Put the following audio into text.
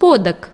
сподок